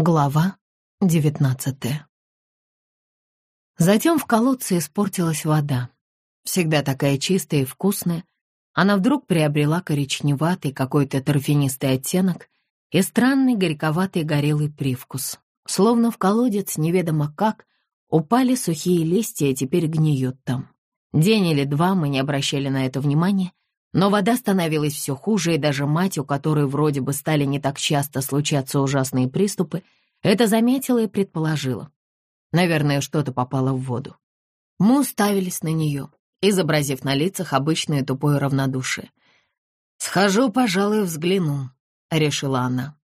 Глава девятнадцатая Затем в колодце испортилась вода. Всегда такая чистая и вкусная. Она вдруг приобрела коричневатый, какой-то торфянистый оттенок и странный горьковатый горелый привкус. Словно в колодец, неведомо как, упали сухие листья и теперь гниют там. День или два мы не обращали на это внимания, но вода становилась все хуже, и даже мать, у которой вроде бы стали не так часто случаться ужасные приступы, это заметила и предположила. Наверное, что-то попало в воду. Мы уставились на нее, изобразив на лицах обычное тупое равнодушие. «Схожу, пожалуй, взгляну», — решила она.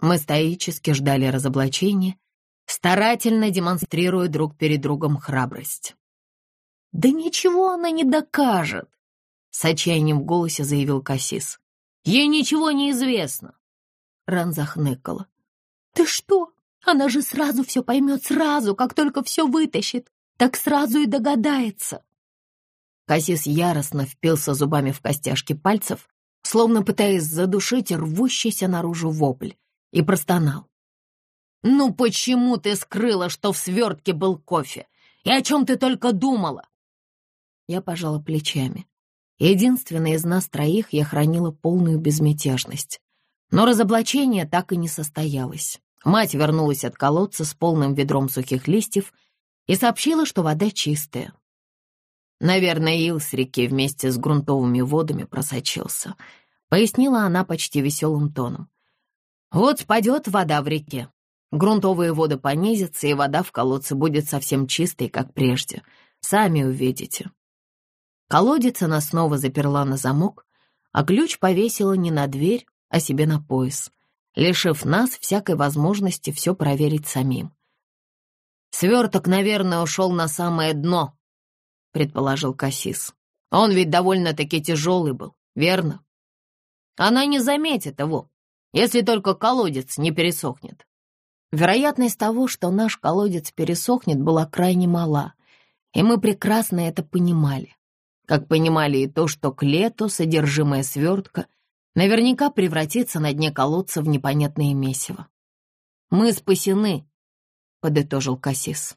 Мы стоически ждали разоблачения, старательно демонстрируя друг перед другом храбрость. «Да ничего она не докажет», с отчаянием в голосе заявил Кассис. «Ей ничего не известно!» Ран захныкала. «Ты что? Она же сразу все поймет, сразу, как только все вытащит. Так сразу и догадается!» Кассис яростно впился зубами в костяшки пальцев, словно пытаясь задушить рвущийся наружу вопль, и простонал. «Ну почему ты скрыла, что в свертке был кофе? И о чем ты только думала?» Я пожала плечами. Единственная из нас троих я хранила полную безмятежность. Но разоблачение так и не состоялось. Мать вернулась от колодца с полным ведром сухих листьев и сообщила, что вода чистая. Наверное, ил с реки вместе с грунтовыми водами просочился. Пояснила она почти веселым тоном. Вот спадет вода в реке. Грунтовые воды понизятся, и вода в колодце будет совсем чистой, как прежде. Сами увидите. Колодец она снова заперла на замок, а ключ повесила не на дверь, а себе на пояс, лишив нас всякой возможности все проверить самим. «Сверток, наверное, ушел на самое дно», — предположил Кассис. «Он ведь довольно-таки тяжелый был, верно? Она не заметит его, если только колодец не пересохнет». Вероятность того, что наш колодец пересохнет, была крайне мала, и мы прекрасно это понимали как понимали и то, что к лету содержимое свертка наверняка превратится на дне колодца в непонятное месиво. «Мы спасены», — подытожил Кассис.